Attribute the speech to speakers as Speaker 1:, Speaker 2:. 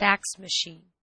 Speaker 1: fax machine.